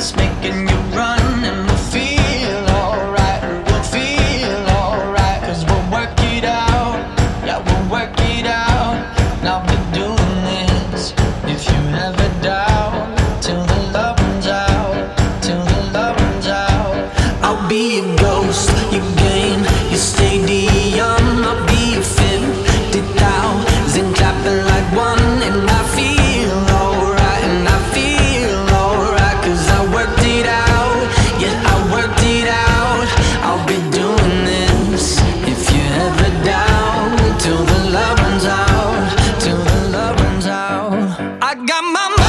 this makes I got my